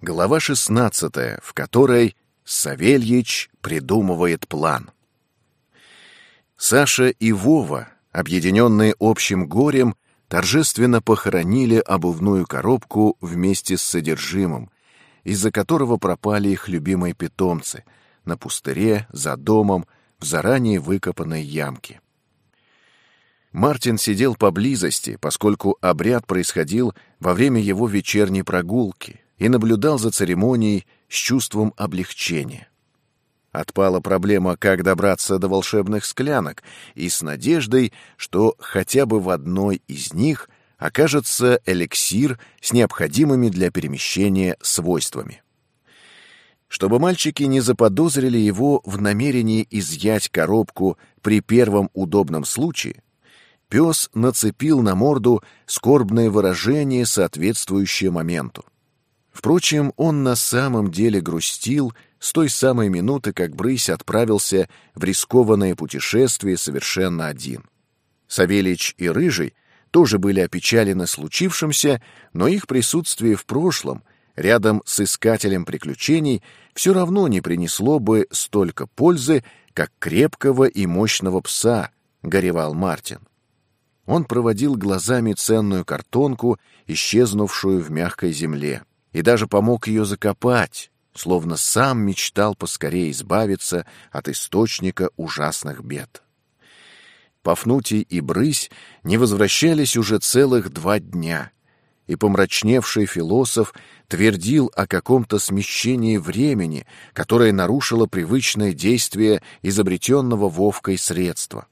Глава 16, в которой Савельич придумывает план. Саша и Вова, объединенные общим горем, торжественно похоронили обувную коробку вместе с содержимым, из-за которого пропали их любимые питомцы на пустыре, за домом, в заранее выкопанной ямке. Мартин сидел поблизости, поскольку обряд происходил во время его вечерней прогулки, и наблюдал за церемонией с чувством облегчения. Отпала проблема, как добраться до волшебных склянок, и с надеждой, что хотя бы в одной из них окажется эликсир с необходимыми для перемещения свойствами. Чтобы мальчики не заподозрили его в намерении изъять коробку при первом удобном случае, пес нацепил на морду скорбное выражение, соответствующее моменту. Впрочем, он на самом деле грустил с той самой минуты, как Брысь отправился в рискованное путешествие совершенно один. Савельич и Рыжий тоже были опечалены случившимся, но их присутствие в прошлом, рядом с искателем приключений, все равно не принесло бы столько пользы, как крепкого и мощного пса, горевал Мартин. Он проводил глазами ценную картонку, исчезнувшую в мягкой земле и даже помог ее закопать, словно сам мечтал поскорее избавиться от источника ужасных бед. Пафнутий и Брысь не возвращались уже целых два дня, и помрачневший философ твердил о каком-то смещении времени, которое нарушило привычное действие изобретенного Вовкой средства.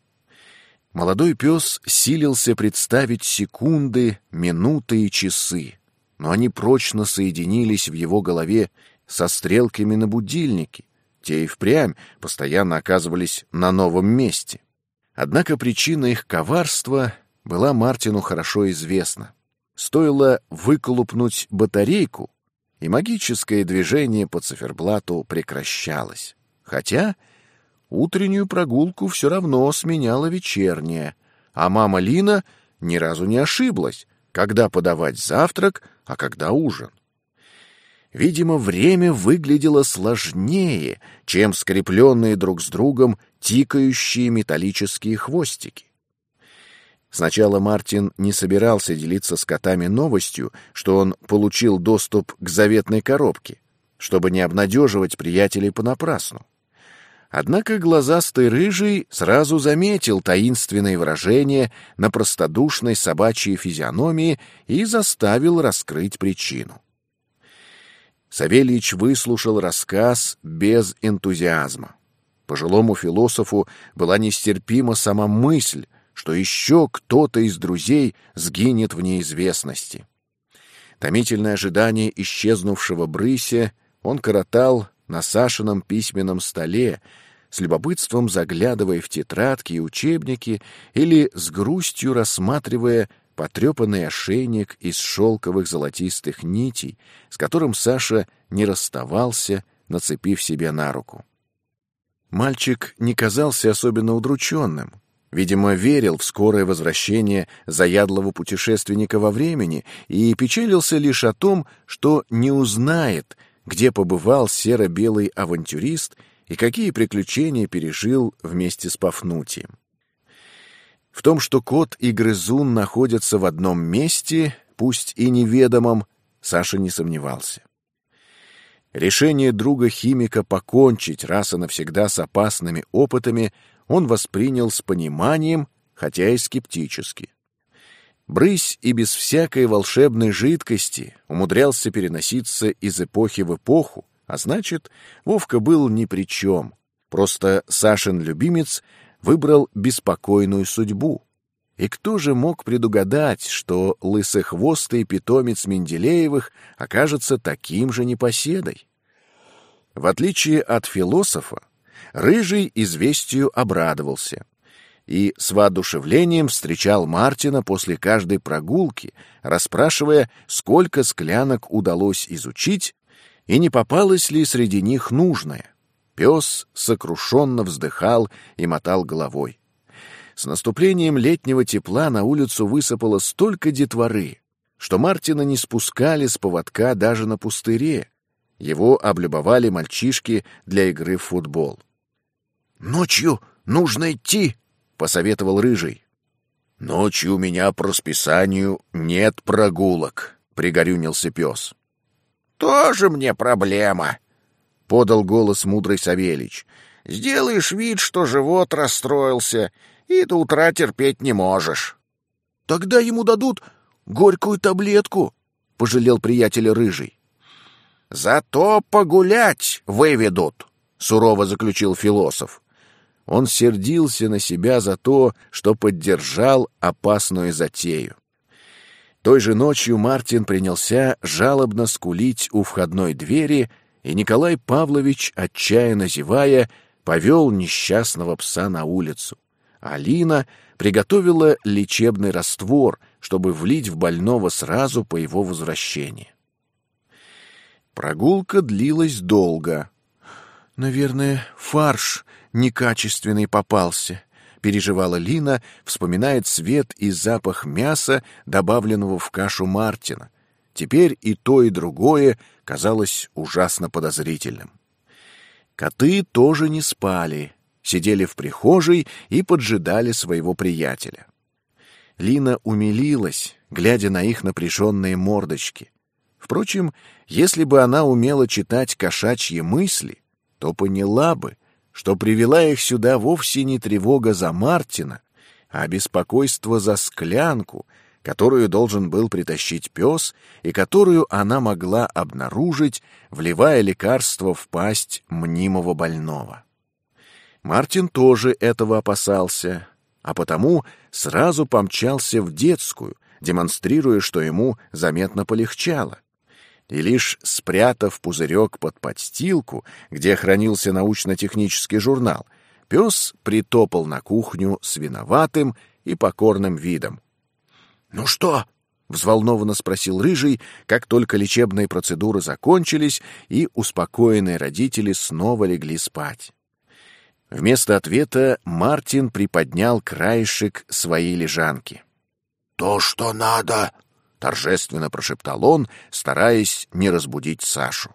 Молодой пес силился представить секунды, минуты и часы но они прочно соединились в его голове со стрелками на будильнике. Те и впрямь постоянно оказывались на новом месте. Однако причина их коварства была Мартину хорошо известна. Стоило выколупнуть батарейку, и магическое движение по циферблату прекращалось. Хотя утреннюю прогулку все равно сменяла вечерняя, а мама Лина ни разу не ошиблась, когда подавать завтрак, а когда ужин. Видимо, время выглядело сложнее, чем скрепленные друг с другом тикающие металлические хвостики. Сначала Мартин не собирался делиться с котами новостью, что он получил доступ к заветной коробке, чтобы не обнадеживать приятелей понапрасну. Однако глазастый рыжий сразу заметил таинственное выражение на простодушной собачьей физиономии и заставил раскрыть причину. Савельич выслушал рассказ без энтузиазма. Пожилому философу была нестерпима сама мысль, что еще кто-то из друзей сгинет в неизвестности. Томительное ожидание исчезнувшего брыся он коротал на Сашином письменном столе, с любопытством заглядывая в тетрадки и учебники или с грустью рассматривая потрепанный ошейник из шелковых золотистых нитей, с которым Саша не расставался, нацепив себе на руку. Мальчик не казался особенно удрученным. Видимо, верил в скорое возвращение заядлого путешественника во времени и печалился лишь о том, что не узнает, где побывал серо-белый авантюрист и какие приключения пережил вместе с Пафнутием. В том, что кот и грызун находятся в одном месте, пусть и неведомом, Саша не сомневался. Решение друга-химика покончить раз и навсегда с опасными опытами он воспринял с пониманием, хотя и скептически. Брысь и без всякой волшебной жидкости умудрялся переноситься из эпохи в эпоху, а значит, Вовка был ни при чем. Просто Сашин любимец выбрал беспокойную судьбу. И кто же мог предугадать, что лысохвостый питомец Менделеевых окажется таким же непоседой? В отличие от философа, Рыжий известию обрадовался и с воодушевлением встречал Мартина после каждой прогулки, расспрашивая, сколько склянок удалось изучить и не попалось ли среди них нужное. Пес сокрушенно вздыхал и мотал головой. С наступлением летнего тепла на улицу высыпало столько детворы, что Мартина не спускали с поводка даже на пустыре, Его облюбовали мальчишки для игры в футбол. «Ночью нужно идти», — посоветовал Рыжий. «Ночью у меня по расписанию нет прогулок», — пригорюнился пес. «Тоже мне проблема», — подал голос мудрый Савельич. «Сделаешь вид, что живот расстроился, и до утра терпеть не можешь». «Тогда ему дадут горькую таблетку», — пожалел приятеля Рыжий. «Зато погулять выведут», — сурово заключил философ. Он сердился на себя за то, что поддержал опасную затею. Той же ночью Мартин принялся жалобно скулить у входной двери, и Николай Павлович, отчаянно зевая, повел несчастного пса на улицу. Алина приготовила лечебный раствор, чтобы влить в больного сразу по его возвращении. Прогулка длилась долго. «Наверное, фарш некачественный попался», — переживала Лина, вспоминая цвет и запах мяса, добавленного в кашу Мартина. Теперь и то, и другое казалось ужасно подозрительным. Коты тоже не спали, сидели в прихожей и поджидали своего приятеля. Лина умилилась, глядя на их напряженные мордочки. Впрочем, если бы она умела читать кошачьи мысли, то поняла бы, что привела их сюда вовсе не тревога за Мартина, а беспокойство за склянку, которую должен был притащить пес и которую она могла обнаружить, вливая лекарство в пасть мнимого больного. Мартин тоже этого опасался, а потому сразу помчался в детскую, демонстрируя, что ему заметно полегчало и лишь спрятав пузырек под подстилку, где хранился научно-технический журнал, пес притопал на кухню с виноватым и покорным видом. «Ну что?» — взволнованно спросил Рыжий, как только лечебные процедуры закончились, и успокоенные родители снова легли спать. Вместо ответа Мартин приподнял краешек своей лежанки. «То, что надо!» — торжественно прошептал он, стараясь не разбудить Сашу.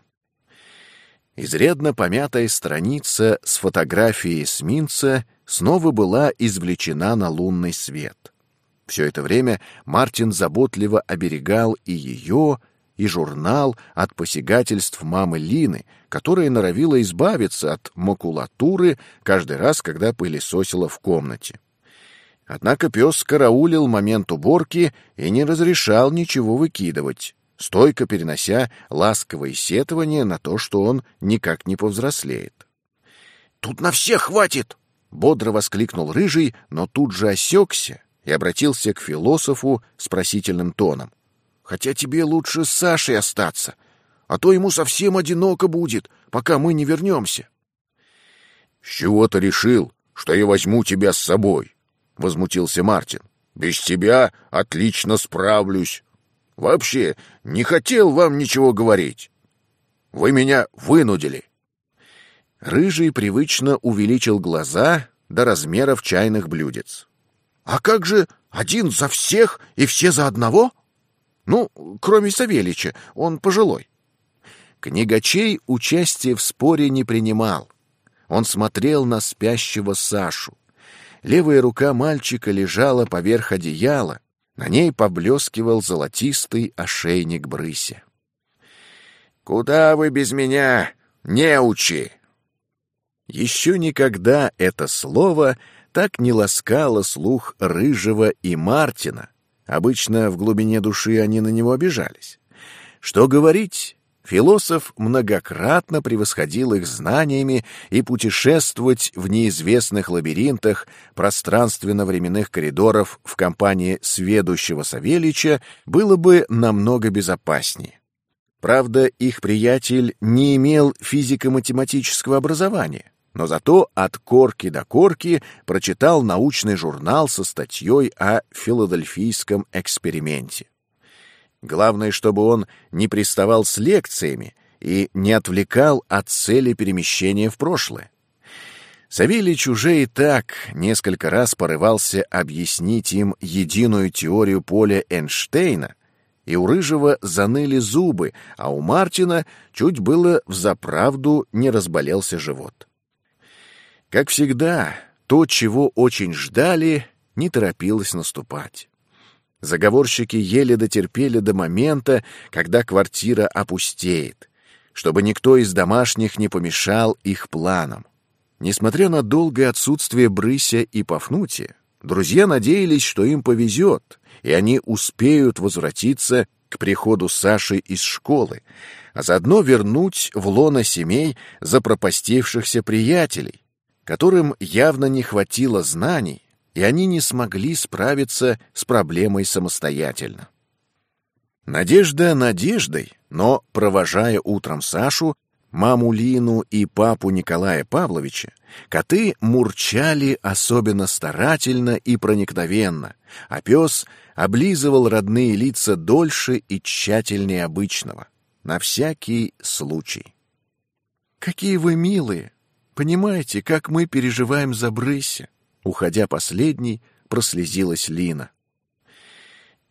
Изрядно помятая страница с фотографией эсминца снова была извлечена на лунный свет. Все это время Мартин заботливо оберегал и ее, и журнал от посягательств мамы Лины, которая норовила избавиться от макулатуры каждый раз, когда пылесосила в комнате. Однако пес караулил момент уборки и не разрешал ничего выкидывать, стойко перенося ласковое сетование на то, что он никак не повзрослеет. «Тут на всех хватит!» — бодро воскликнул Рыжий, но тут же осекся и обратился к философу с просительным тоном. «Хотя тебе лучше с Сашей остаться, а то ему совсем одиноко будет, пока мы не вернемся». «С чего ты решил, что я возьму тебя с собой?» — возмутился Мартин. «Без тебя отлично справлюсь. Вообще, не хотел вам ничего говорить. Вы меня вынудили». Рыжий привычно увеличил глаза до размеров чайных блюдец. «А как же один за всех и все за одного?» «Ну, кроме Савелича, он пожилой». Книгачей участие в споре не принимал. Он смотрел на спящего Сашу. Левая рука мальчика лежала поверх одеяла, на ней поблескивал золотистый ошейник брыся. «Куда вы без меня, неучи?» Еще никогда это слово так не ласкало слух Рыжего и Мартина. Обычно в глубине души они на него обижались. Что говорить, Философ многократно превосходил их знаниями, и путешествовать в неизвестных лабиринтах пространственно-временных коридоров в компании сведущего Савелича было бы намного безопаснее. Правда, их приятель не имел физико-математического образования, но зато от корки до корки прочитал научный журнал со статьей о филадельфийском эксперименте. Главное, чтобы он не приставал с лекциями и не отвлекал от цели перемещения в прошлое. Савельич уже и так несколько раз порывался объяснить им единую теорию поля Эйнштейна, и у Рыжего заныли зубы, а у Мартина чуть было взаправду не разболелся живот. Как всегда, то, чего очень ждали, не торопилось наступать. Заговорщики еле дотерпели до момента, когда квартира опустеет, чтобы никто из домашних не помешал их планам. Несмотря на долгое отсутствие Брыся и Пафнутия, друзья надеялись, что им повезет, и они успеют возвратиться к приходу Саши из школы, а заодно вернуть в лоно семей запропастившихся приятелей, которым явно не хватило знаний, и они не смогли справиться с проблемой самостоятельно. Надежда надеждой, но, провожая утром Сашу, маму Лину и папу Николая Павловича, коты мурчали особенно старательно и проникновенно, а пес облизывал родные лица дольше и тщательнее обычного, на всякий случай. «Какие вы милые!» Понимаете, как мы переживаем за Брыся?» Уходя последней, прослезилась Лина.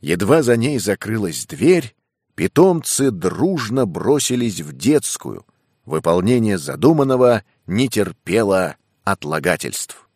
Едва за ней закрылась дверь, питомцы дружно бросились в детскую. Выполнение задуманного не терпело отлагательств.